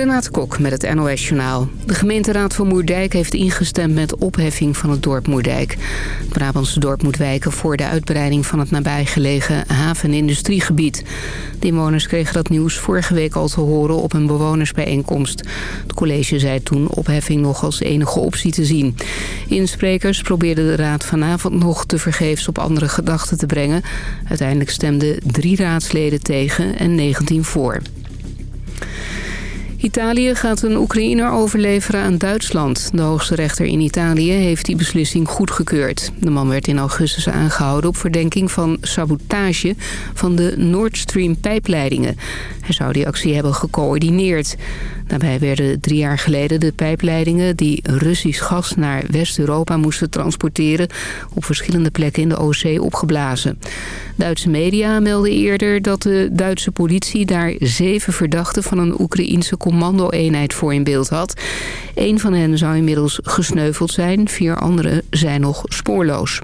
Renate Kok met het NOS Journaal. De gemeenteraad van Moerdijk heeft ingestemd met opheffing van het dorp Moerdijk. Het Brabantse dorp moet wijken voor de uitbreiding van het nabijgelegen haven- en industriegebied. De inwoners kregen dat nieuws vorige week al te horen op een bewonersbijeenkomst. Het college zei toen opheffing nog als enige optie te zien. Insprekers probeerden de raad vanavond nog te vergeefs op andere gedachten te brengen. Uiteindelijk stemden drie raadsleden tegen en 19 voor. Italië gaat een Oekraïner overleveren aan Duitsland. De hoogste rechter in Italië heeft die beslissing goedgekeurd. De man werd in augustus aangehouden op verdenking van sabotage van de Nord Stream pijpleidingen. Hij zou die actie hebben gecoördineerd. Daarbij werden drie jaar geleden de pijpleidingen die Russisch gas naar West-Europa moesten transporteren op verschillende plekken in de Oostzee opgeblazen. Duitse media melden eerder dat de Duitse politie daar zeven verdachten van een Oekraïense commando-eenheid voor in beeld had. Eén van hen zou inmiddels gesneuveld zijn, vier anderen zijn nog spoorloos.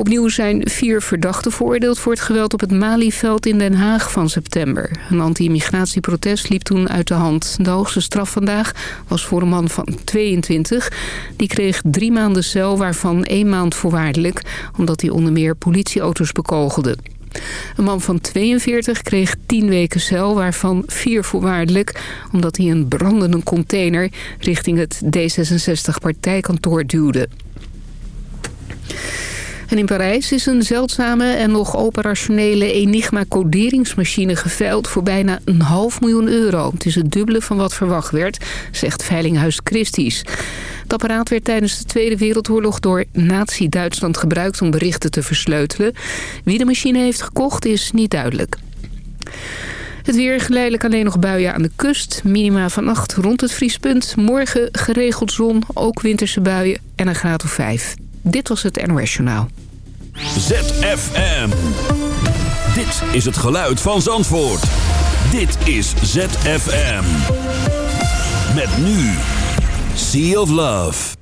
Opnieuw zijn vier verdachten veroordeeld voor het geweld op het Malieveld in Den Haag van september. Een anti-immigratieprotest liep toen uit de hand. De hoogste straf vandaag was voor een man van 22. Die kreeg drie maanden cel, waarvan één maand voorwaardelijk... omdat hij onder meer politieauto's bekogelde. Een man van 42 kreeg 10 weken cel, waarvan vier voorwaardelijk... omdat hij een brandende container richting het D66-partijkantoor duwde. En in Parijs is een zeldzame en nog operationele Enigma-coderingsmachine geveild voor bijna een half miljoen euro. Het is het dubbele van wat verwacht werd, zegt Veilinghuis Christie's. Het apparaat werd tijdens de Tweede Wereldoorlog door Nazi-Duitsland gebruikt om berichten te versleutelen. Wie de machine heeft gekocht is niet duidelijk. Het weer geleidelijk alleen nog buien aan de kust. Minima vannacht rond het vriespunt. Morgen geregeld zon, ook winterse buien en een graad of vijf. Dit was het NOS Journaal. ZFM. Dit is het geluid van Zandvoort. Dit is ZFM. Met nu. Sea of Love.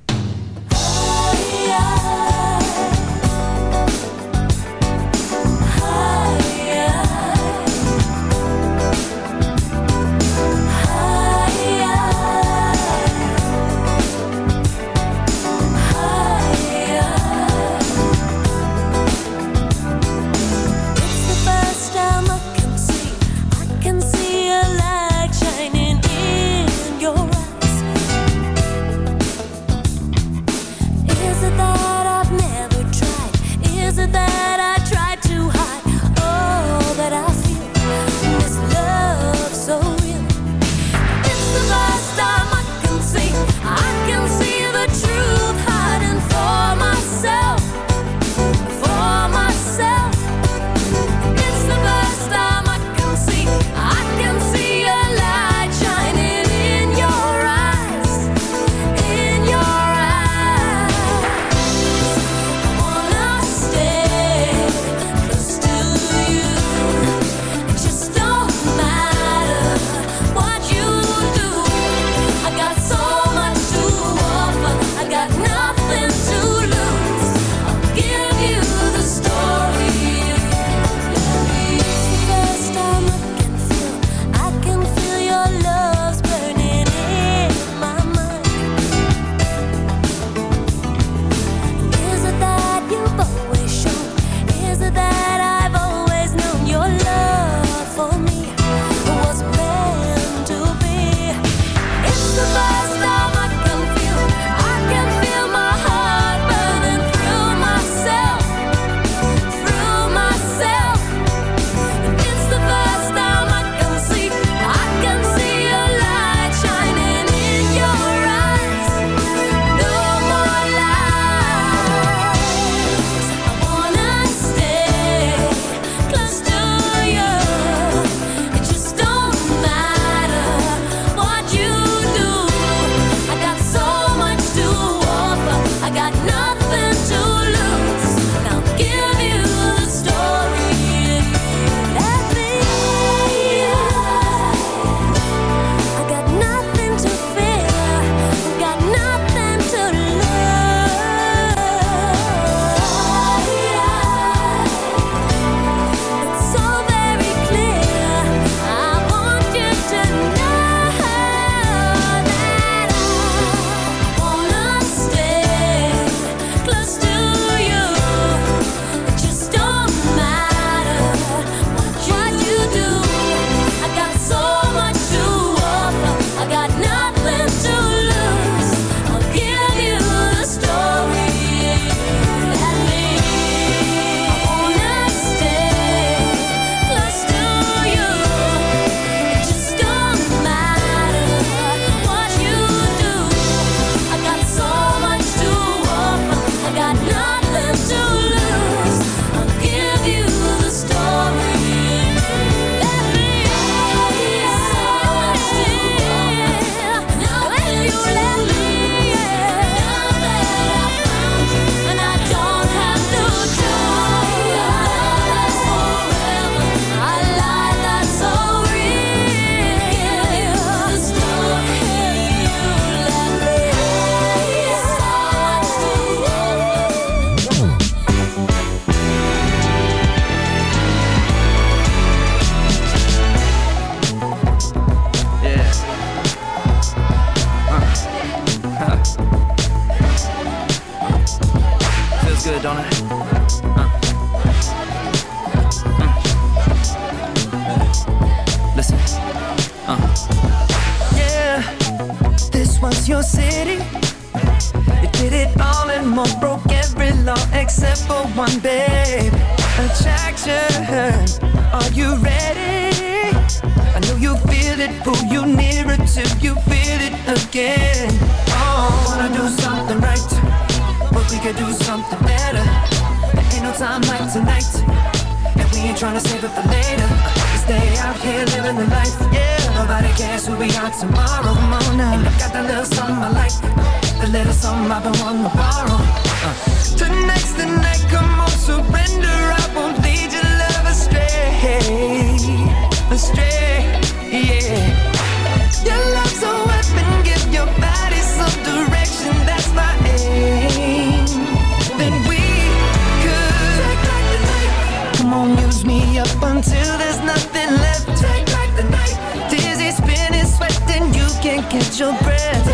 catch your breath.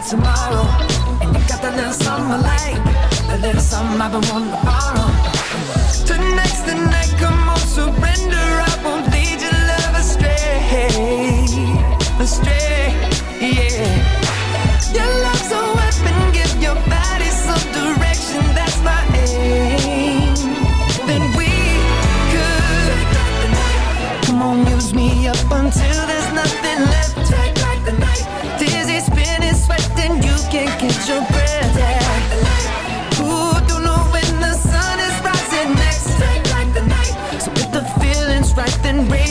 about tomorrow. And you got that little something I like, that little something I've been wanting to borrow. Tonight's the night, come on, surrender.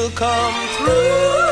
you'll come through.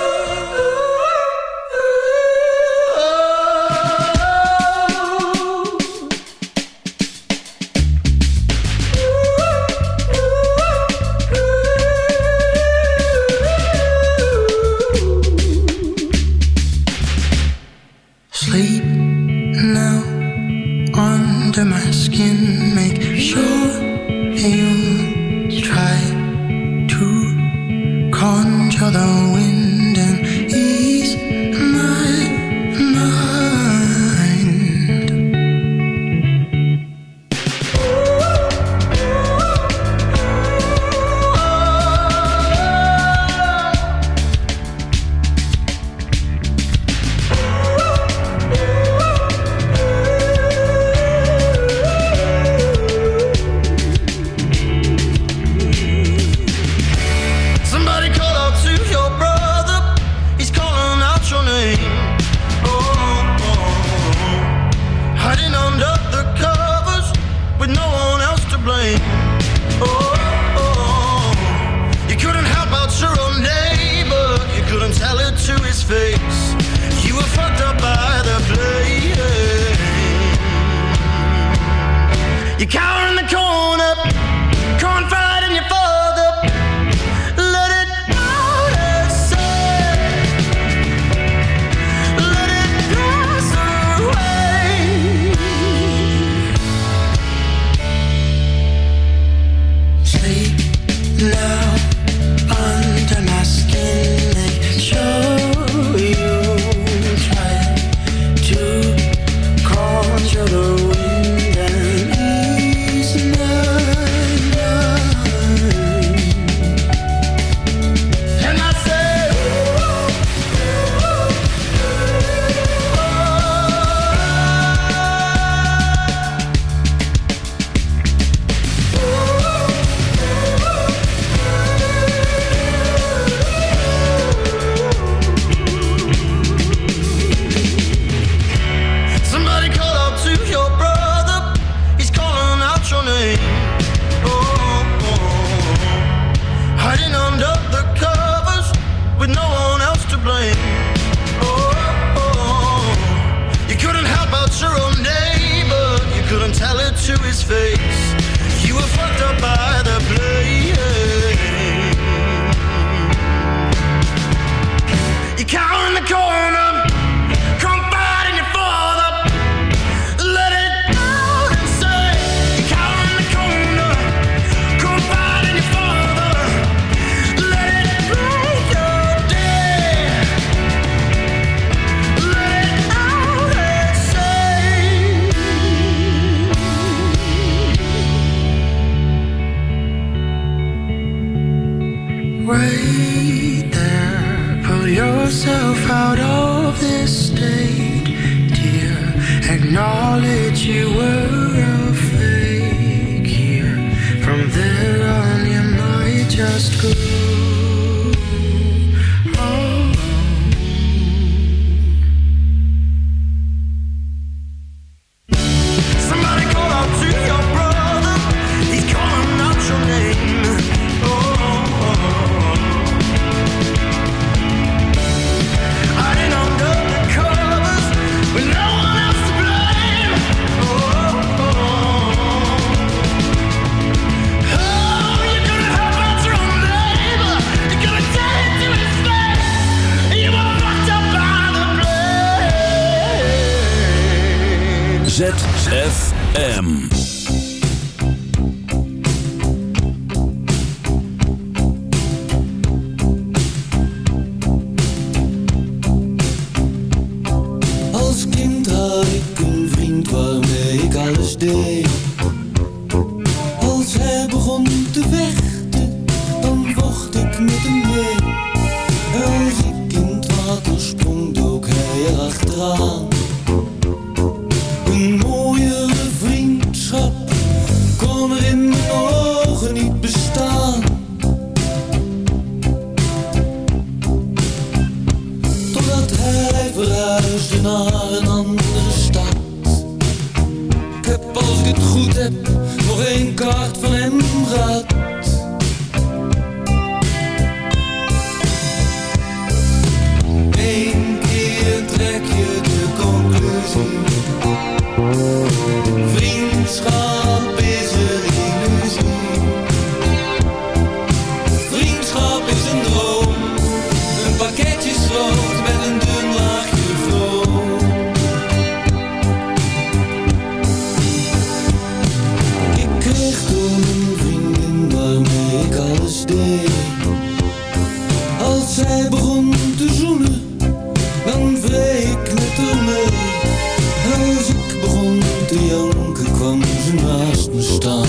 Naast me staan.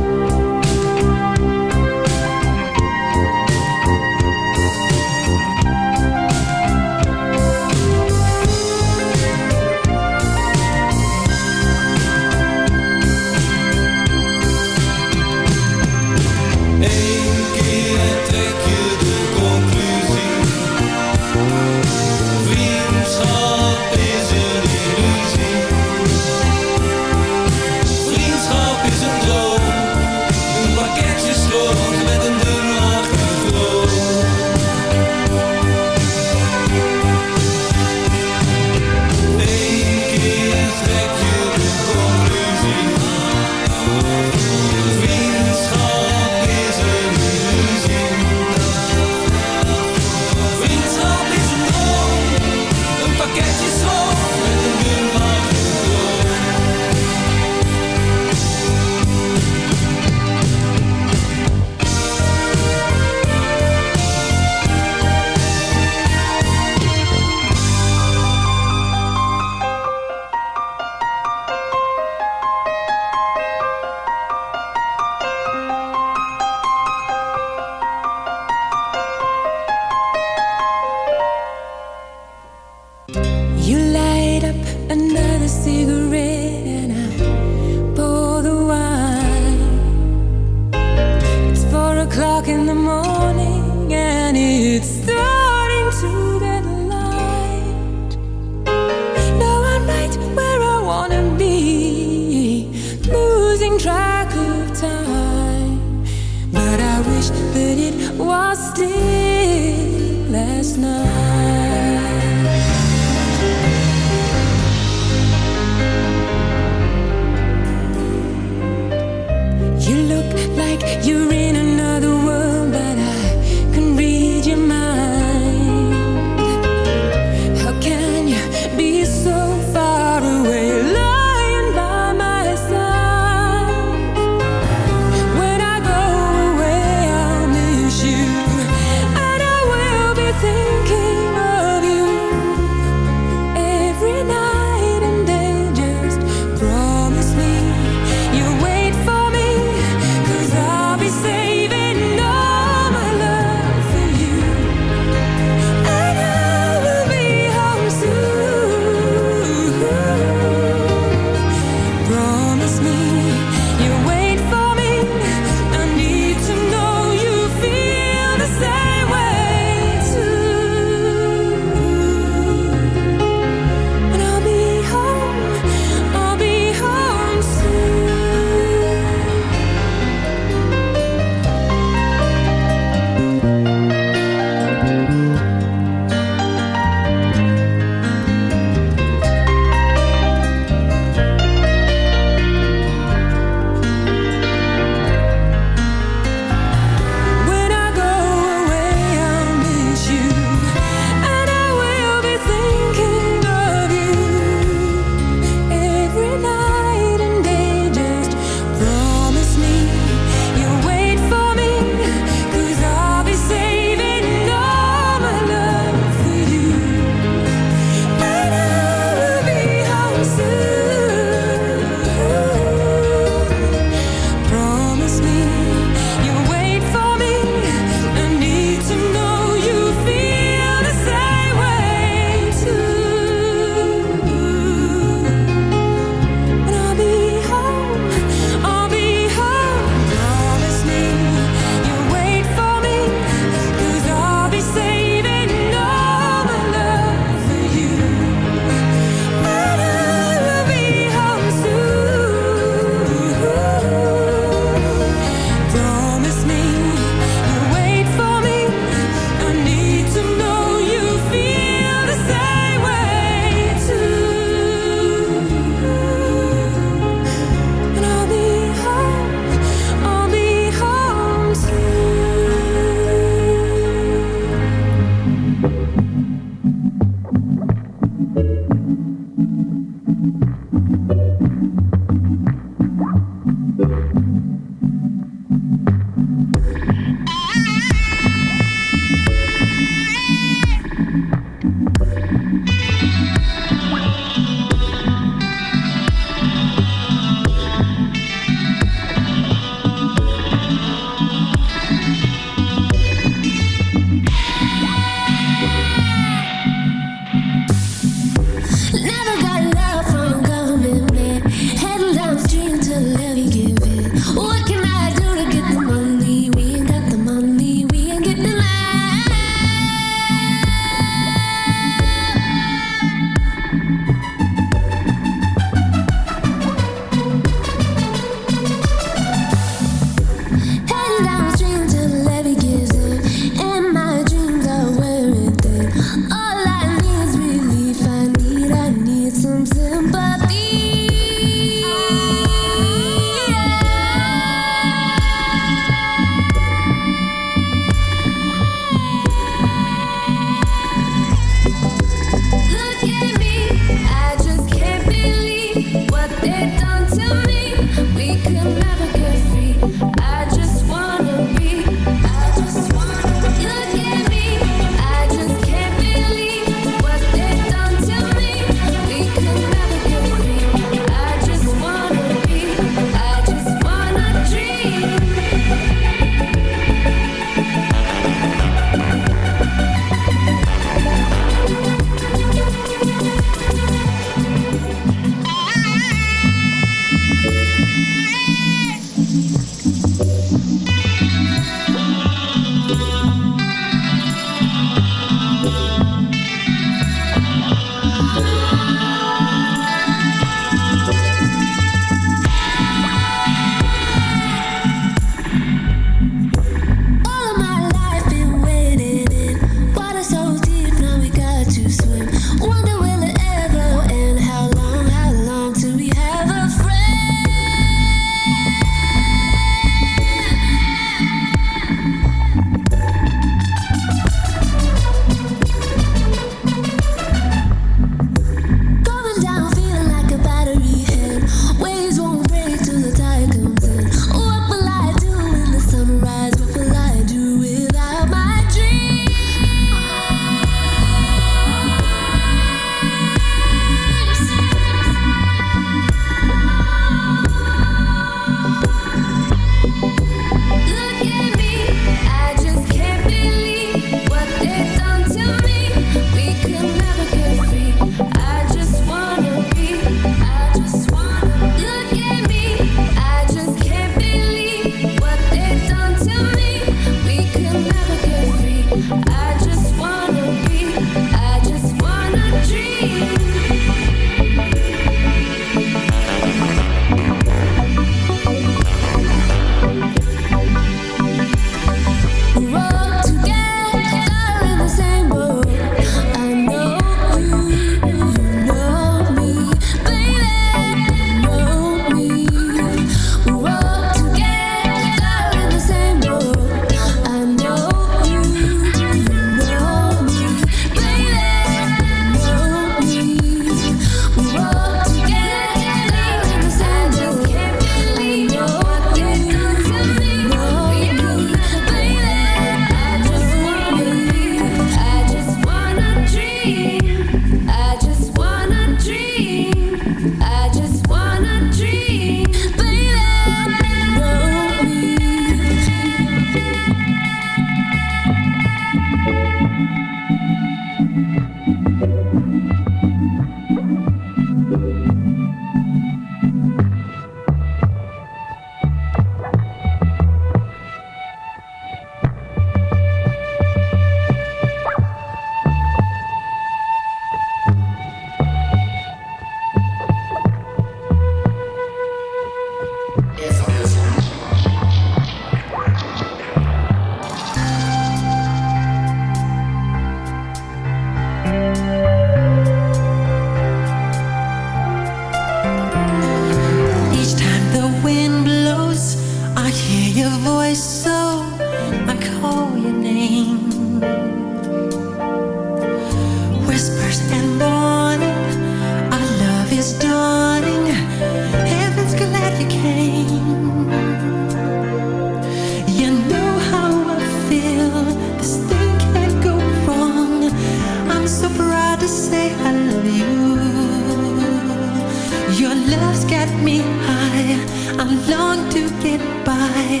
love's got me high. I long to get by.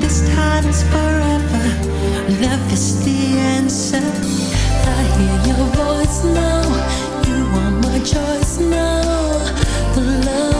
This time is forever. Love is the answer. I hear your voice now. You are my choice now. The love.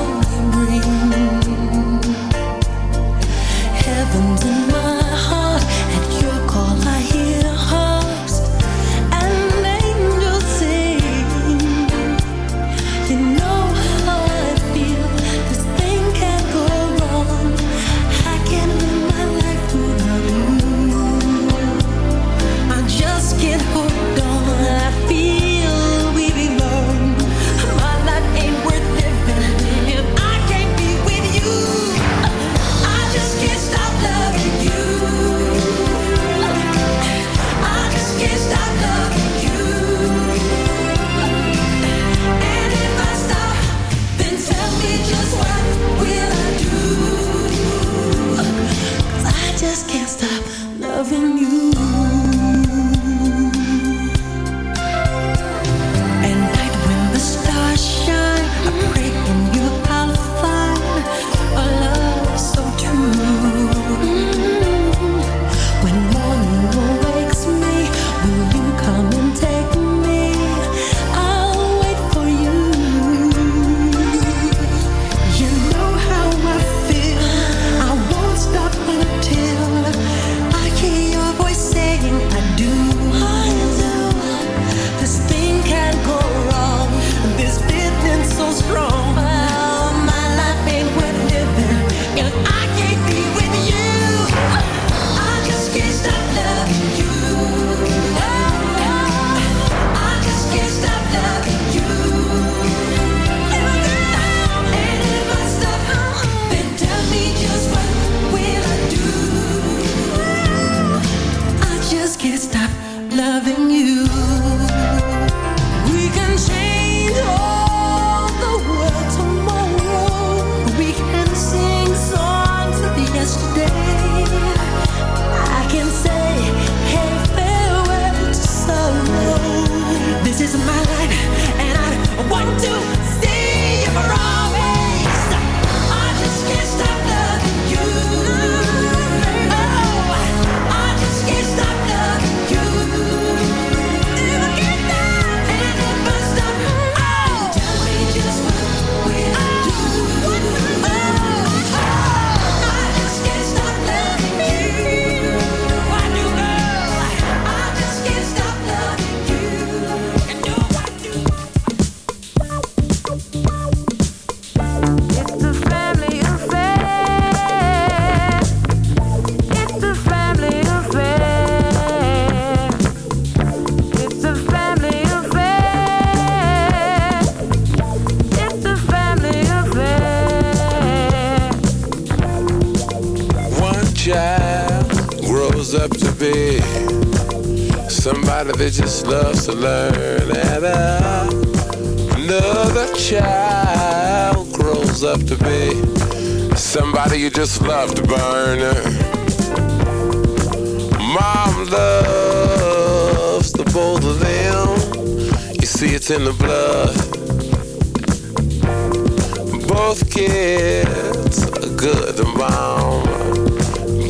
both kids good mom,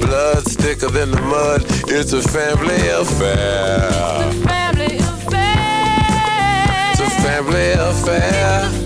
blood thicker than the mud. It's a family affair. It's a family affair. It's a family affair.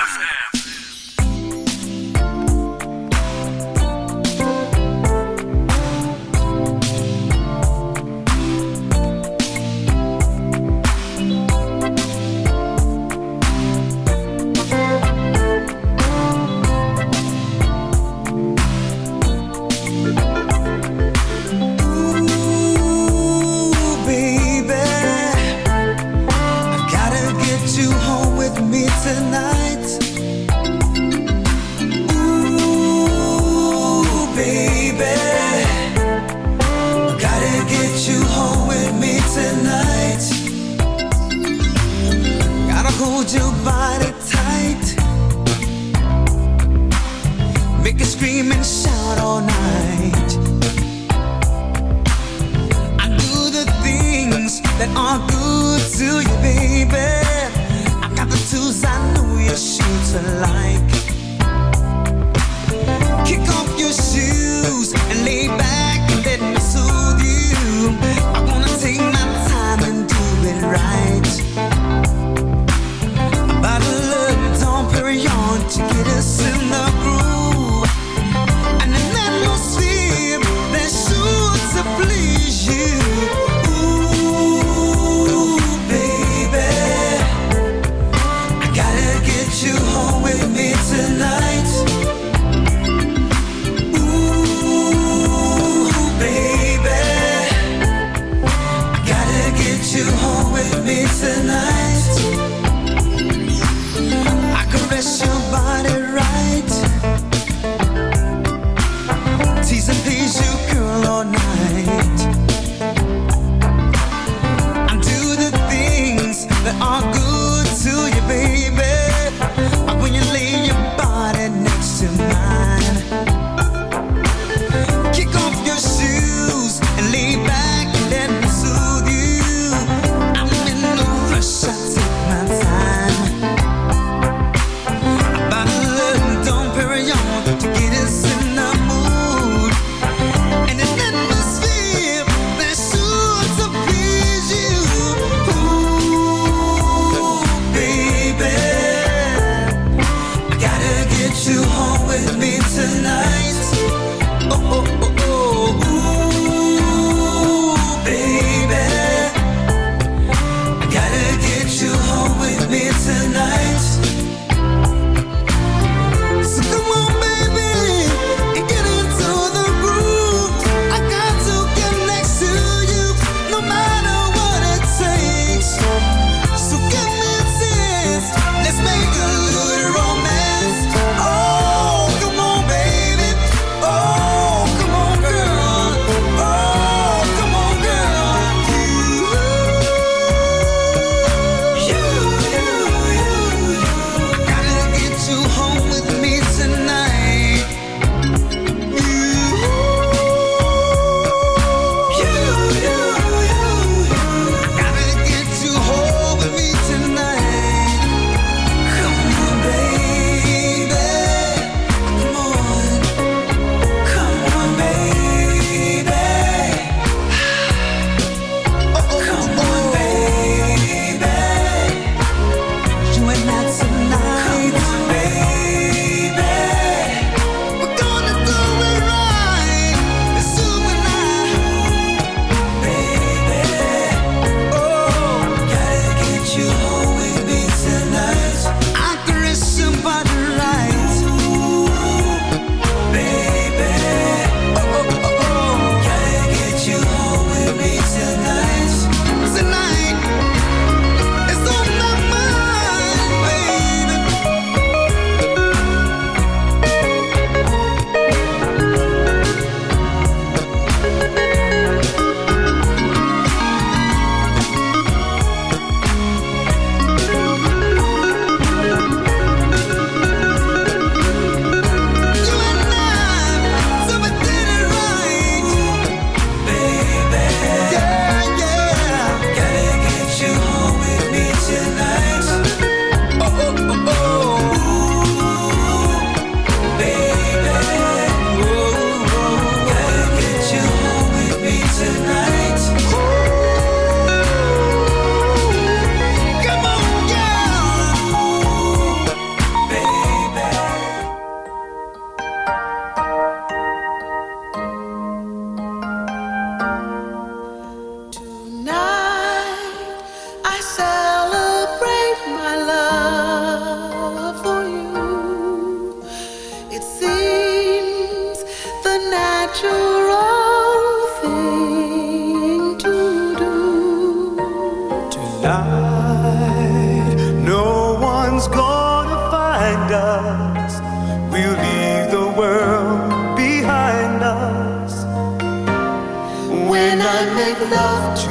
Love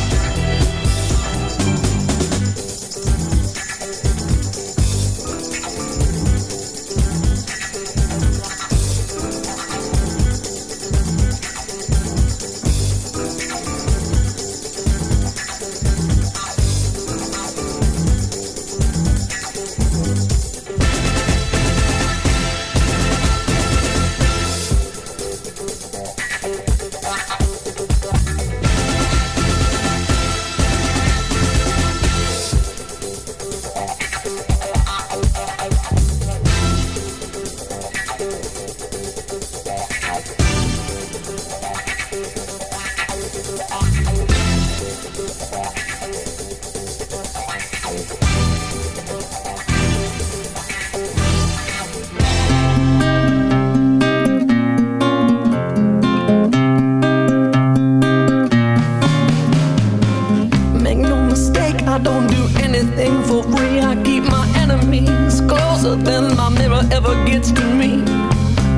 Ever gets to me.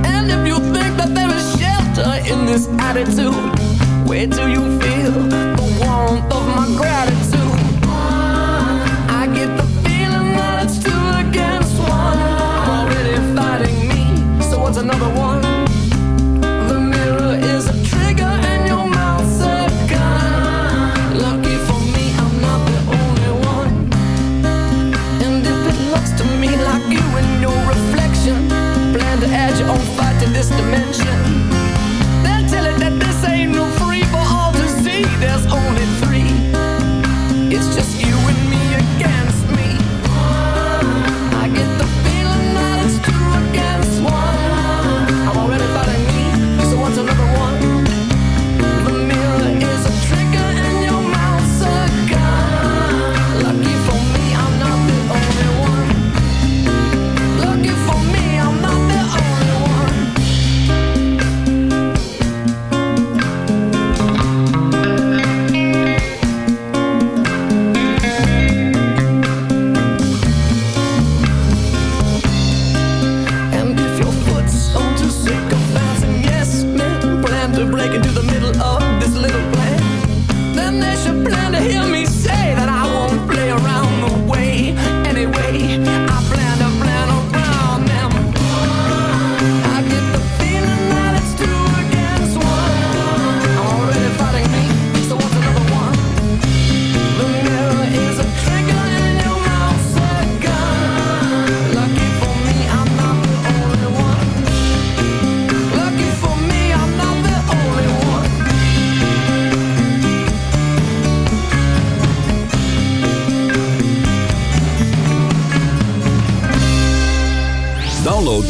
And if you think that there is shelter in this attitude, wait do you feel the warmth of my gratitude. I get the feeling that it's two against one. Already fighting me, so what's another one?